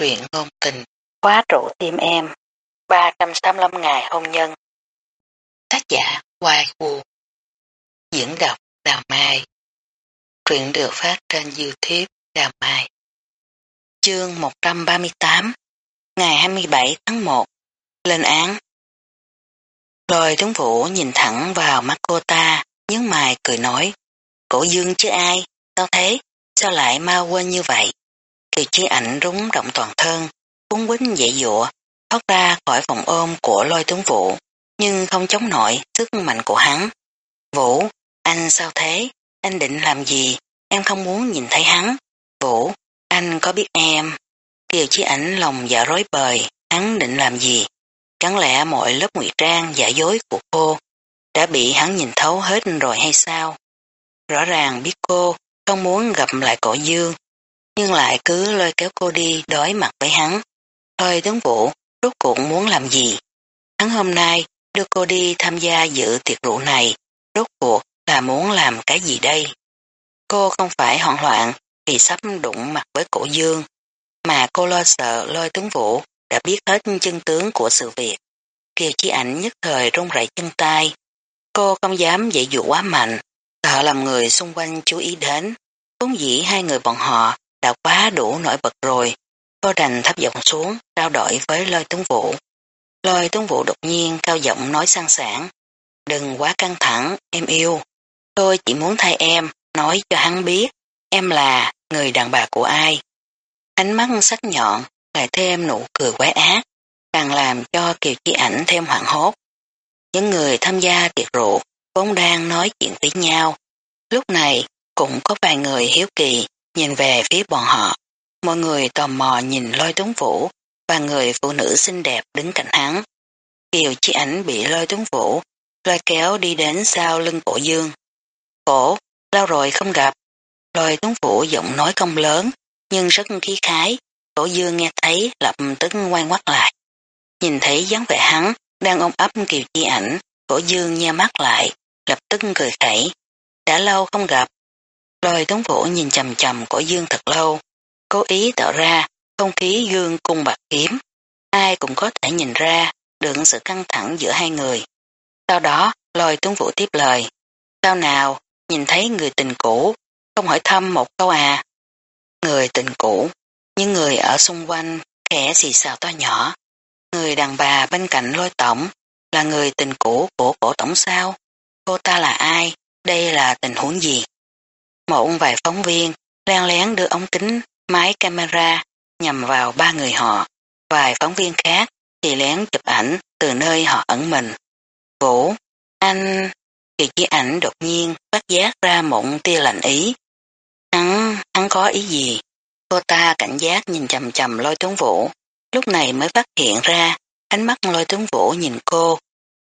truyện ngôn tình, khóa trụ tim em, 385 ngày hôn nhân. Tác giả Hoài Vũ Diễn đọc Đào Mai. Truyện được phát trên Youtube Đào Mai. Chương 138 Ngày 27 tháng 1 Lên án. Lôi tướng vũ nhìn thẳng vào mắt cô ta, nhướng mày cười nói Cổ dương chứ ai, sao thế, sao lại mau quên như vậy? Kỳ chi ảnh rúng động toàn thân, cuốn quýnh dễ dụa, thoát ra khỏi vòng ôm của lôi tướng vũ, nhưng không chống nổi sức mạnh của hắn. Vũ, anh sao thế? Anh định làm gì? Em không muốn nhìn thấy hắn. Vũ, anh có biết em? Kiều chi ảnh lòng dạ rối bời, hắn định làm gì? Chẳng lẽ mọi lớp ngụy trang giả dối của cô đã bị hắn nhìn thấu hết rồi hay sao? Rõ ràng biết cô không muốn gặp lại cổ dương, nhưng lại cứ lôi kéo cô đi đối mặt với hắn. Thôi tướng vũ, rốt cuộc muốn làm gì? Hắn hôm nay đưa cô đi tham gia dự tiệc rượu này, rốt cuộc là muốn làm cái gì đây? Cô không phải hoảng loạn vì sắp đụng mặt với cổ dương, mà cô lo sợ lôi tướng vũ đã biết hết chân tướng của sự việc. Kiều Chi Ảnh nhất thời run rẩy chân tay. Cô không dám dạy dụ quá mạnh, sợ làm người xung quanh chú ý đến. Vốn dĩ hai người bọn họ đã quá đủ nổi bật rồi. Cô đành thấp giọng xuống, trao đổi với lôi tướng vũ. Lôi tướng vũ đột nhiên cao giọng nói sang sảng. Đừng quá căng thẳng, em yêu. Tôi chỉ muốn thay em, nói cho hắn biết, em là người đàn bà của ai. Ánh mắt sắc nhọn, lại thêm nụ cười quái ác, càng làm cho Kiều Chi Ảnh thêm hoảng hốt. Những người tham gia tiệc rượu vốn đang nói chuyện với nhau. Lúc này cũng có vài người hiếu kỳ nhìn về phía bọn họ. Mọi người tò mò nhìn lôi tuấn vũ và người phụ nữ xinh đẹp đứng cạnh hắn. Kiều Chi Ảnh bị lôi tuấn vũ lôi kéo đi đến sau lưng cổ dương. Cổ, lâu rồi không gặp. Lôi tuấn vũ giọng nói công lớn nhưng rất khí khái. Cổ dương nghe thấy lập tức ngoan ngoắt lại. Nhìn thấy dáng vẻ hắn đang ôm ấp Kiều Chi Ảnh, cổ dương nha mắt lại, lập tức cười khẩy. Đã lâu không gặp. Lời Tống vũ nhìn chầm chầm cổ dương thật lâu, cố ý tạo ra không khí dương cung bạc kiếm. Ai cũng có thể nhìn ra được sự căng thẳng giữa hai người. Sau đó, lôi tuấn vũ tiếp lời. Sao nào, nhìn thấy người tình cũ, không hỏi thăm một câu à. Người tình cũ, những người ở xung quanh khẽ xì xào to nhỏ. Người đàn bà bên cạnh lôi tổng là người tình cũ của cổ tổng sao? Cô ta là ai? Đây là tình huống gì? Một vài phóng viên len lén đưa ống kính máy camera nhằm vào ba người họ. Vài phóng viên khác thì lén chụp ảnh từ nơi họ ẩn mình. Vũ, anh... Kỳ chỉ ảnh đột nhiên bắt giác ra một tia lạnh ý. Hắn, hắn có ý gì? Cô ta cảnh giác nhìn chầm chầm lôi tướng vũ, lúc này mới phát hiện ra ánh mắt lôi tướng vũ nhìn cô,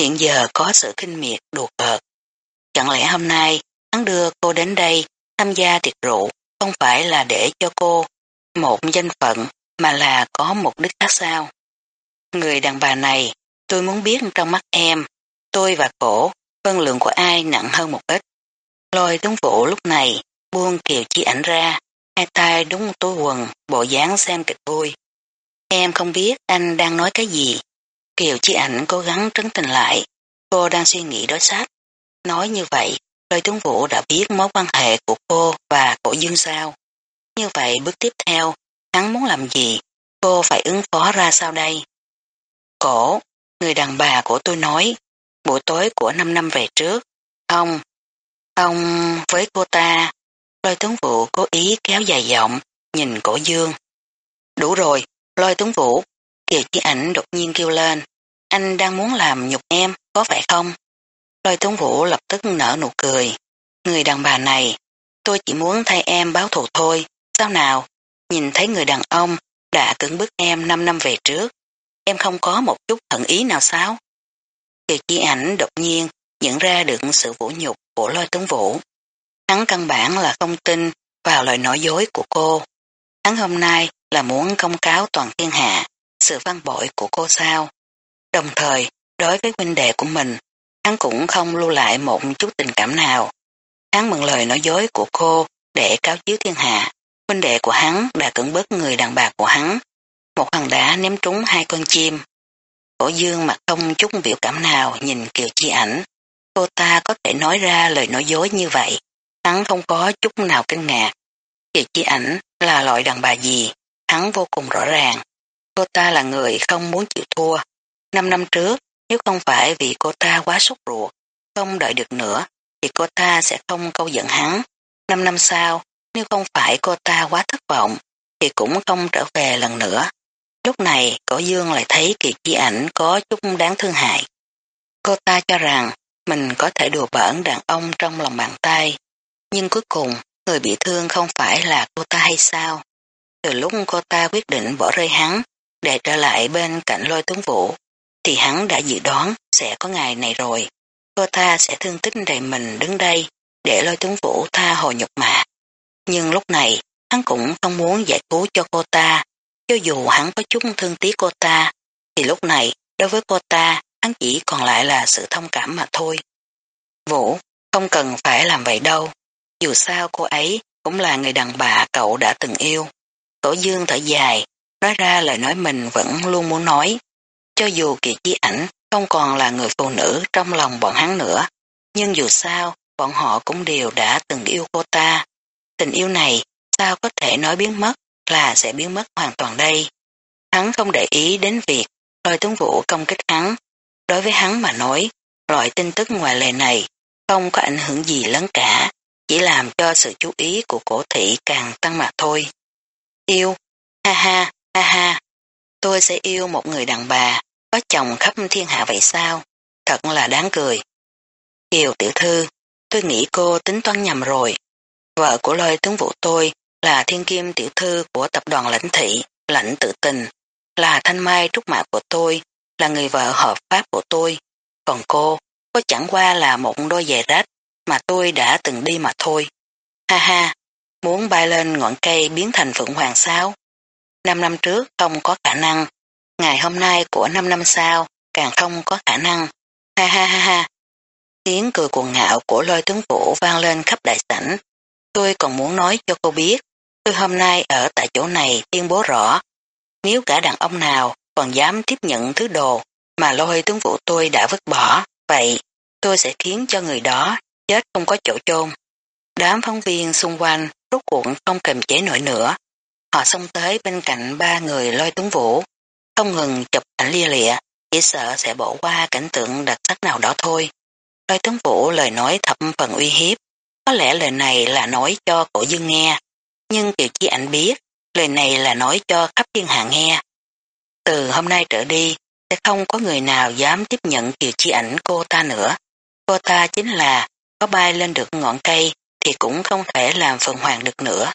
hiện giờ có sự kinh miệt đùa cợt. Chẳng lẽ hôm nay hắn đưa cô đến đây tham gia tiệc rượu không phải là để cho cô một danh phận mà là có mục đích khác sao? Người đàn bà này, tôi muốn biết trong mắt em, tôi và cổ, phân lượng của ai nặng hơn một ít. Lôi tướng vũ lúc này buông kiều chi ảnh ra, hai tay đúng túi quần, bộ dáng xem kịch vui. Em không biết anh đang nói cái gì. Kiều chi ảnh cố gắng trấn tình lại, cô đang suy nghĩ đối sách. Nói như vậy, Lời tướng vũ đã biết mối quan hệ của cô và cổ dương sao. Như vậy bước tiếp theo, hắn muốn làm gì, cô phải ứng phó ra sao đây? Cổ, người đàn bà của tôi nói, buổi tối của 5 năm về trước, ông, ông với cô ta, lôi tướng vũ cố ý kéo dài giọng, nhìn cổ dương. Đủ rồi, lôi tướng vũ, kiều chi ảnh đột nhiên kêu lên, anh đang muốn làm nhục em, có phải không? Lôi tướng vũ lập tức nở nụ cười, người đàn bà này, tôi chỉ muốn thay em báo thù thôi, sao nào, nhìn thấy người đàn ông đã cưỡng bức em 5 năm về trước, em không có một chút thận ý nào sao? Kiều chi ảnh đột nhiên nhận ra được sự vũ nhục của lôi tướng vũ. Hắn căn bản là không tin vào lời nói dối của cô. Hắn hôm nay là muốn công cáo toàn thiên hạ sự văn bội của cô sao. Đồng thời, đối với huynh đệ của mình, hắn cũng không lưu lại một chút tình cảm nào. Hắn mừng lời nói dối của cô để cáo chiếu thiên hạ. Huynh đệ của hắn đã cưỡng bức người đàn bà của hắn. một hòn đá ném trúng hai con chim. Cổ dương mặt không chút biểu cảm nào nhìn Kiều Chi ảnh. Cô ta có thể nói ra lời nói dối như vậy. Hắn không có chút nào kinh ngạc. Kiều Chi ảnh là loại đàn bà gì, hắn vô cùng rõ ràng. Cô ta là người không muốn chịu thua. Năm năm trước, nếu không phải vì cô ta quá sốt ruột, không đợi được nữa, thì cô ta sẽ không câu giận hắn. Năm năm sau, nếu không phải cô ta quá thất vọng, thì cũng không trở về lần nữa. Lúc này, cổ dương lại thấy kỳ chi ảnh có chút đáng thương hại. Cô ta cho rằng mình có thể đùa bỡn đàn ông trong lòng bàn tay, nhưng cuối cùng người bị thương không phải là cô ta hay sao? Từ lúc cô ta quyết định bỏ rơi hắn để trở lại bên cạnh lôi tướng vũ, thì hắn đã dự đoán sẽ có ngày này rồi. Cô ta sẽ thương tích đầy mình đứng đây để lôi tướng vũ tha hồi nhục mạ. Nhưng lúc này, hắn cũng không muốn giải cứu cho cô ta. Cho dù hắn có chút thương tiếc cô ta, thì lúc này, đối với cô ta, hắn chỉ còn lại là sự thông cảm mà thôi. Vũ, không cần phải làm vậy đâu. Dù sao cô ấy cũng là người đàn bà cậu đã từng yêu. Tổ dương thở dài, nói ra lời nói mình vẫn luôn muốn nói. Cho dù kỳ chi ảnh không còn là người phụ nữ trong lòng bọn hắn nữa, nhưng dù sao, bọn họ cũng đều đã từng yêu cô ta. Tình yêu này sao có thể nói biến mất là sẽ biến mất hoàn toàn đây. Hắn không để ý đến việc lôi tướng vũ công kích hắn. Đối với hắn mà nói, loại tin tức ngoài lề này không có ảnh hưởng gì lớn cả, chỉ làm cho sự chú ý của cổ thị càng tăng mà thôi. Yêu, ha ha, ha ha, tôi sẽ yêu một người đàn bà, có chồng khắp thiên hạ vậy sao? Thật là đáng cười. Kiều tiểu thư, tôi nghĩ cô tính toán nhầm rồi. Vợ của lôi tướng vụ tôi là thiên kim tiểu thư của tập đoàn lãnh thị, lãnh tự tình, là thanh mai trúc mạ của tôi, là người vợ hợp pháp của tôi. Còn cô, có chẳng qua là một đôi giày rách mà tôi đã từng đi mà thôi. Ha ha, muốn bay lên ngọn cây biến thành phượng hoàng sao? Năm năm trước không có khả năng, ngày hôm nay của năm năm sau càng không có khả năng. Ha ha ha ha. Tiếng cười cuồng ngạo của lôi tướng vũ vang lên khắp đại sảnh. Tôi còn muốn nói cho cô biết, tôi hôm nay ở tại chỗ này tuyên bố rõ. Nếu cả đàn ông nào còn dám tiếp nhận thứ đồ mà lôi tướng vũ tôi đã vứt bỏ, vậy tôi sẽ khiến cho người đó chết không có chỗ chôn. Đám phóng viên xung quanh rốt cuộn không kềm chế nổi nữa. Họ xông tới bên cạnh ba người lôi tướng vũ, không ngừng chụp ảnh lia lịa, chỉ sợ sẽ bỏ qua cảnh tượng đặc sắc nào đó thôi. Lôi tướng vũ lời nói thập phần uy hiếp, có lẽ lời này là nói cho cổ dương nghe, nhưng Kiều Chi Ảnh biết, lời này là nói cho khắp thiên hạ nghe. Từ hôm nay trở đi, sẽ không có người nào dám tiếp nhận Kiều Chi Ảnh cô ta nữa. Cô ta chính là có bay lên được ngọn cây thì cũng không thể làm phần hoàng được nữa.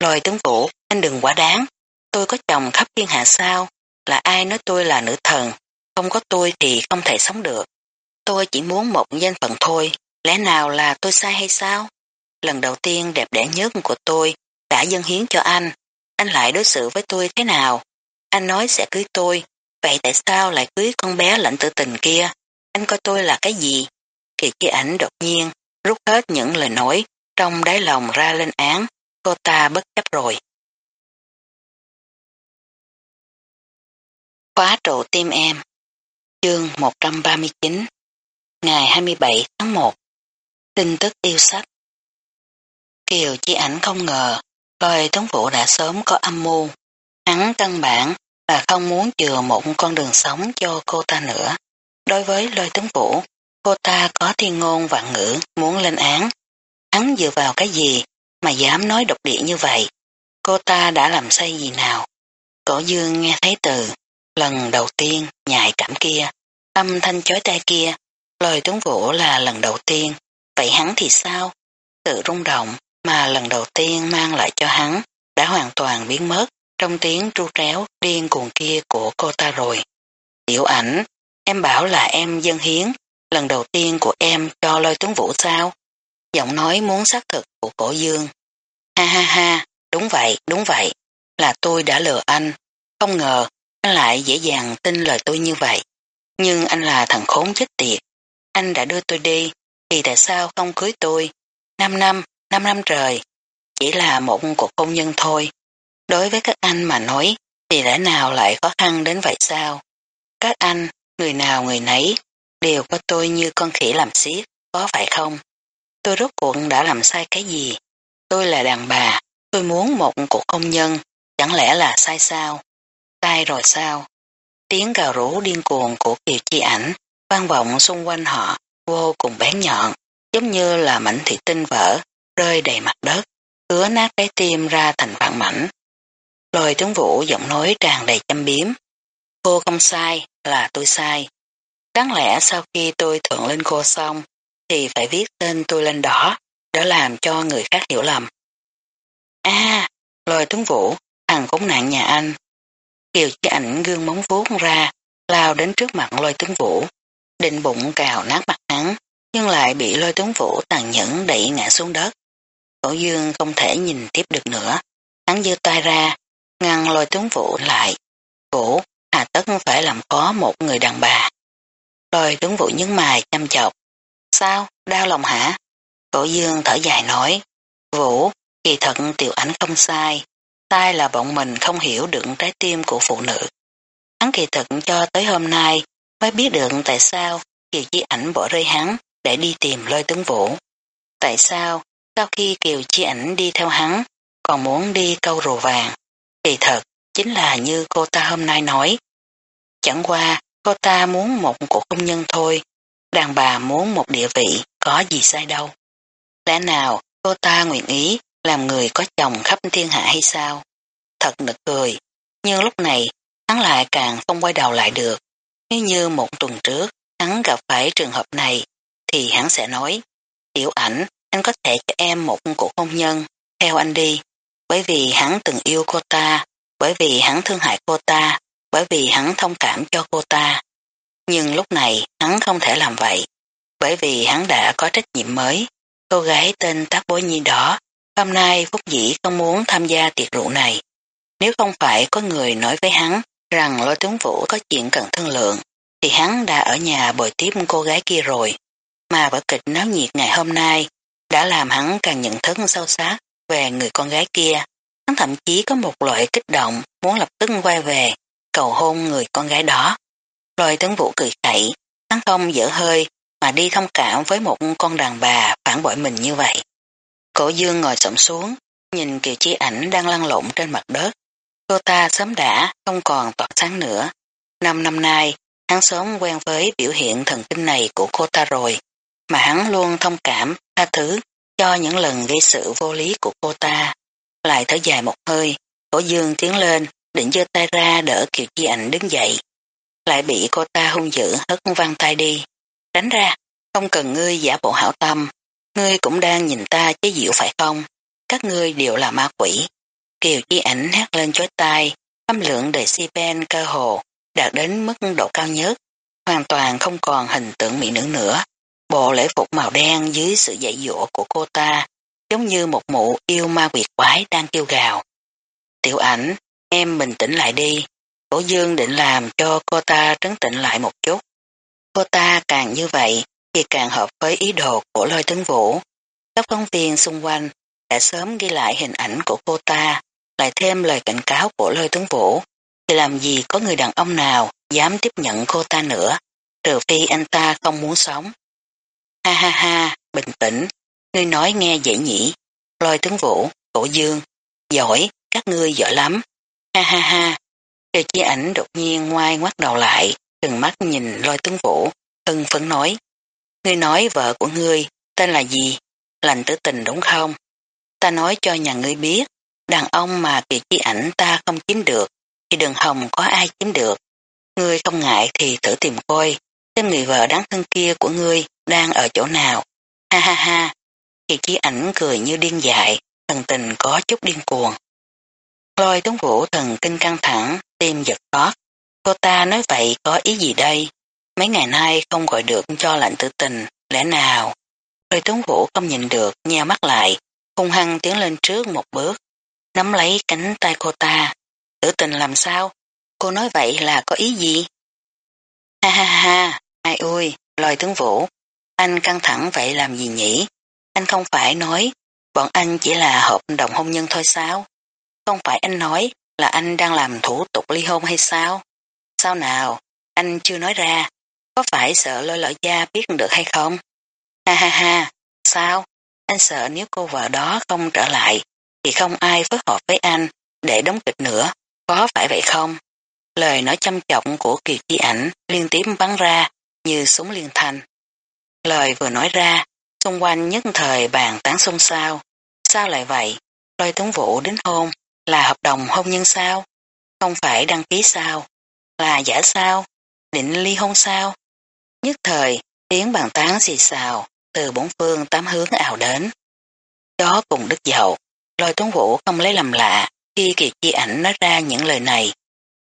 Lôi tướng vũ, anh đừng quá đáng, tôi có chồng khắp thiên hạ sao, là ai nói tôi là nữ thần, không có tôi thì không thể sống được. Tôi chỉ muốn một danh phận thôi, lẽ nào là tôi sai hay sao? Lần đầu tiên đẹp đẽ nhất của tôi đã dâng hiến cho anh, anh lại đối xử với tôi thế nào? Anh nói sẽ cưới tôi, vậy tại sao lại cưới con bé lạnh tự tình kia? Anh coi tôi là cái gì? Kỳ chi ảnh đột nhiên, rút hết những lời nói trong đáy lòng ra lên án, cô ta bất chấp rồi. Khóa trụ tim em Chương 139 Ngày 27 tháng 1 Tin tức yêu sách Kiều chi ảnh không ngờ Lôi tuấn vũ đã sớm có âm mưu Hắn căn bản là không muốn chừa một con đường sống cho cô ta nữa. Đối với lôi tuấn vũ, cô ta có thiên ngôn vạn ngữ muốn lên án. Hắn dựa vào cái gì mà dám nói độc địa như vậy? Cô ta đã làm sai gì nào? Cổ dương nghe thấy từ lần đầu tiên nhạy cảm kia, âm thanh chói tai kia, lời tướng vũ là lần đầu tiên, vậy hắn thì sao? Sự rung động mà lần đầu tiên mang lại cho hắn đã hoàn toàn biến mất trong tiếng tru tréo điên cuồng kia của cô ta rồi. Tiểu ảnh, em bảo là em dân hiến, lần đầu tiên của em cho lôi tướng vũ sao? Giọng nói muốn xác thực của cổ dương. Ha ha ha, đúng vậy, đúng vậy, là tôi đã lừa anh, không ngờ anh lại dễ dàng tin lời tôi như vậy. Nhưng anh là thằng khốn chết tiệt. Anh đã đưa tôi đi, thì tại sao không cưới tôi? Năm năm, năm năm trời. Chỉ là một cuộc hôn nhân thôi. Đối với các anh mà nói, thì lẽ nào lại khó khăn đến vậy sao? Các anh, người nào người nấy, đều có tôi như con khỉ làm xiết, có phải không? Tôi rốt cuộc đã làm sai cái gì? Tôi là đàn bà, tôi muốn một cuộc công nhân, chẳng lẽ là sai sao? Sai rồi sao? Tiếng gào rú điên cuồng của Kiều Chi ảnh vang vọng xung quanh họ vô cùng bén nhọn, giống như là mảnh thủy tinh vỡ, rơi đầy mặt đất, cứa nát trái tim ra thành vạn mảnh. Lôi tướng vũ giọng nói tràn đầy châm biếm. Cô không sai, là tôi sai. Đáng lẽ sau khi tôi thượng lên cô xong, thì phải viết tên tôi lên đó, để làm cho người khác hiểu lầm. a à, lôi tướng vũ, thằng cúng nạn nhà anh. Kiều chi ảnh gương móng vuốt ra, lao đến trước mặt lôi tướng vũ, định bụng cào nát mặt hắn, nhưng lại bị lôi tướng vũ tàn nhẫn đẩy ngã xuống đất. Cổ dương không thể nhìn tiếp được nữa, hắn giơ tay ra, ngăn lôi tướng vũ lại. Vũ, hà tất phải làm khó một người đàn bà. Lôi tướng vũ nhấn mài chăm chọc. Sao, đau lòng hả? Cổ dương thở dài nói. Vũ, kỳ thật tiểu ảnh không sai. Sai là bọn mình không hiểu được trái tim của phụ nữ. Hắn kỳ thật cho tới hôm nay mới biết được tại sao Kiều Chi ảnh bỏ rơi hắn để đi tìm lôi tướng vũ. Tại sao sau khi Kiều Chi ảnh đi theo hắn còn muốn đi câu rùa vàng? Kỳ thật chính là như cô ta hôm nay nói. Chẳng qua cô ta muốn một cuộc công nhân thôi, đàn bà muốn một địa vị có gì sai đâu. Lẽ nào cô ta nguyện ý làm người có chồng khắp thiên hạ hay sao? Thật nực cười, nhưng lúc này hắn lại càng không quay đầu lại được. Nếu như một tuần trước hắn gặp phải trường hợp này, thì hắn sẽ nói, tiểu ảnh, anh có thể cho em một cuộc hôn nhân, theo anh đi, bởi vì hắn từng yêu cô ta, bởi vì hắn thương hại cô ta, bởi vì hắn thông cảm cho cô ta. Nhưng lúc này hắn không thể làm vậy, bởi vì hắn đã có trách nhiệm mới. Cô gái tên Tác Bối Nhi đó, hôm nay Phúc Dĩ không muốn tham gia tiệc rượu này. Nếu không phải có người nói với hắn rằng lôi tướng vũ có chuyện cần thương lượng, thì hắn đã ở nhà bồi tiếp cô gái kia rồi. Mà vở kịch náo nhiệt ngày hôm nay đã làm hắn càng nhận thức sâu sắc về người con gái kia. Hắn thậm chí có một loại kích động muốn lập tức quay về cầu hôn người con gái đó. Lôi tướng vũ cười khẩy, hắn không dở hơi mà đi thông cảm với một con đàn bà phản bội mình như vậy. Cổ dương ngồi sổng xuống, nhìn kiều chi ảnh đang lăn lộn trên mặt đất. Cô ta sớm đã không còn tỏa sáng nữa. Năm năm nay, hắn sớm quen với biểu hiện thần kinh này của cô ta rồi, mà hắn luôn thông cảm, tha thứ cho những lần gây sự vô lý của cô ta. Lại thở dài một hơi, cổ dương tiến lên, định giơ tay ra đỡ Kiều Chi Ảnh đứng dậy. Lại bị cô ta hung dữ hất văng tay đi. Tránh ra, không cần ngươi giả bộ hảo tâm, ngươi cũng đang nhìn ta chế diệu phải không? Các ngươi đều là ma quỷ. Kiều Chi Ảnh hát lên chói tai, âm lượng đầy si pen cơ hồ, đạt đến mức độ cao nhất, hoàn toàn không còn hình tượng mỹ nữ nữa. Bộ lễ phục màu đen dưới sự dạy dỗ của cô ta, giống như một mụ yêu ma quyệt quái đang kêu gào. Tiểu ảnh, em bình tĩnh lại đi. Cổ dương định làm cho cô ta trấn tĩnh lại một chút. Cô ta càng như vậy thì càng hợp với ý đồ của lôi tướng vũ. Các phóng viên xung quanh đã sớm ghi lại hình ảnh của cô ta, lại thêm lời cảnh cáo của lôi tướng vũ, thì làm gì có người đàn ông nào dám tiếp nhận cô ta nữa, trừ phi anh ta không muốn sống. Ha ha ha, bình tĩnh, ngươi nói nghe dễ nhỉ, lôi tướng vũ, cổ dương, giỏi, các ngươi giỏi lắm, ha ha ha. Kiều chi ảnh đột nhiên ngoai ngoắt đầu lại, trừng mắt nhìn lôi tướng vũ, hưng phấn nói, ngươi nói vợ của ngươi, tên là gì, lành tử tình đúng không? Ta nói cho nhà ngươi biết, đàn ông mà kỳ chi ảnh ta không chiếm được, thì đường hồng có ai chiếm được. Ngươi không ngại thì thử tìm coi, tên người vợ đáng thân kia của ngươi đang ở chỗ nào. Ha ha ha, kỳ Chi ảnh cười như điên dại, thần tình có chút điên cuồng. Lôi tuấn vũ thần kinh căng thẳng, tim giật tót. Cô ta nói vậy có ý gì đây? Mấy ngày nay không gọi được cho lạnh tử tình, lẽ nào? Lôi tuấn vũ không nhìn được, nheo mắt lại, hung hăng tiến lên trước một bước, nắm lấy cánh tay cô ta. Tử tình làm sao? Cô nói vậy là có ý gì? Ha ha ha, ai ui, lôi tướng vũ, anh căng thẳng vậy làm gì nhỉ? Anh không phải nói bọn anh chỉ là hợp đồng hôn nhân thôi sao? Không phải anh nói là anh đang làm thủ tục ly hôn hay sao? Sao nào? Anh chưa nói ra. Có phải sợ lôi lỡ gia biết được hay không? Ha ha ha, sao? Anh sợ nếu cô vợ đó không trở lại thì không ai phối hợp với anh để đóng kịch nữa. Có phải vậy không? Lời nói chăm trọng của Kiều Chi ảnh liên tiếp bắn ra như súng liên thanh. Lời vừa nói ra, xung quanh nhất thời bàn tán xôn xao. Sao lại vậy? Lôi tuấn vũ đến hôn là hợp đồng hôn nhân sao? Không phải đăng ký sao? Là giả sao? Định ly hôn sao? Nhất thời, tiếng bàn tán xì xào từ bốn phương tám hướng ảo đến. Đó cùng đức dậu, lôi tuấn vũ không lấy làm lạ khi kỳ chi ảnh nói ra những lời này,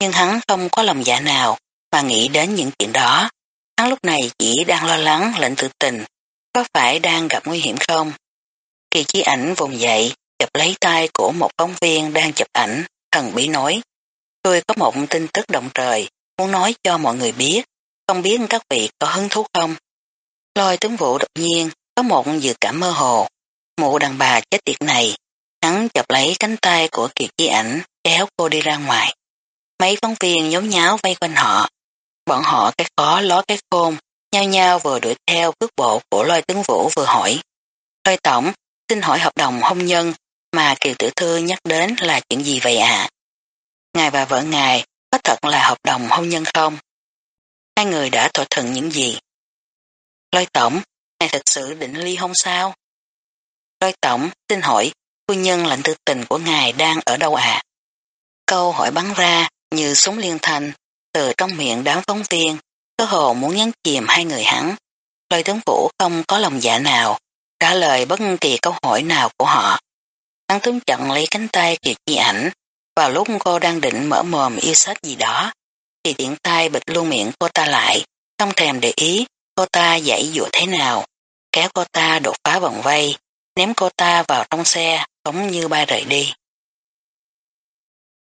nhưng hắn không có lòng dạ nào mà nghĩ đến những chuyện đó. Hắn lúc này chỉ đang lo lắng lệnh tự tình, có phải đang gặp nguy hiểm không? Kỳ chi ảnh vùng dậy, chụp lấy tay của một phóng viên đang chụp ảnh, thần bí nói. Tôi có một tin tức động trời, muốn nói cho mọi người biết, không biết các vị có hứng thú không? Lôi tướng vụ đột nhiên, có một dự cảm mơ hồ. Mụ đàn bà chết tiệt này, hắn chọc lấy cánh tay của Kiệt Chi ảnh, kéo cô đi ra ngoài. Mấy phóng viên nhốn nháo vây quanh họ. Bọn họ cái khó ló cái khôn, nhau nhau vừa đuổi theo bước bộ của lôi tướng vũ vừa hỏi. Lôi tổng, xin hỏi hợp đồng hôn nhân mà Kiều Tử Thư nhắc đến là chuyện gì vậy ạ? Ngài và vợ ngài có thật là hợp đồng hôn nhân không? Hai người đã thỏa thuận những gì? Lôi tổng, ngài thật sự định ly hôn sao? Lôi tổng, xin hỏi, phu nhân lệnh tư tình của ngài đang ở đâu ạ? Câu hỏi bắn ra như súng liên thanh từ trong miệng đám phóng viên, cơ hồ muốn nhấn chìm hai người hắn. Lôi tướng vũ không có lòng dạ nào, trả lời bất kỳ câu hỏi nào của họ. Hắn tướng chặn lấy cánh tay Kiều Chi ảnh, vào lúc cô đang định mở mồm yêu sách gì đó, thì tiện tay bịch luôn miệng cô ta lại, không thèm để ý cô ta dãy dụa thế nào, kéo cô ta đột phá vòng vây, ném cô ta vào trong xe, giống như ba rời đi.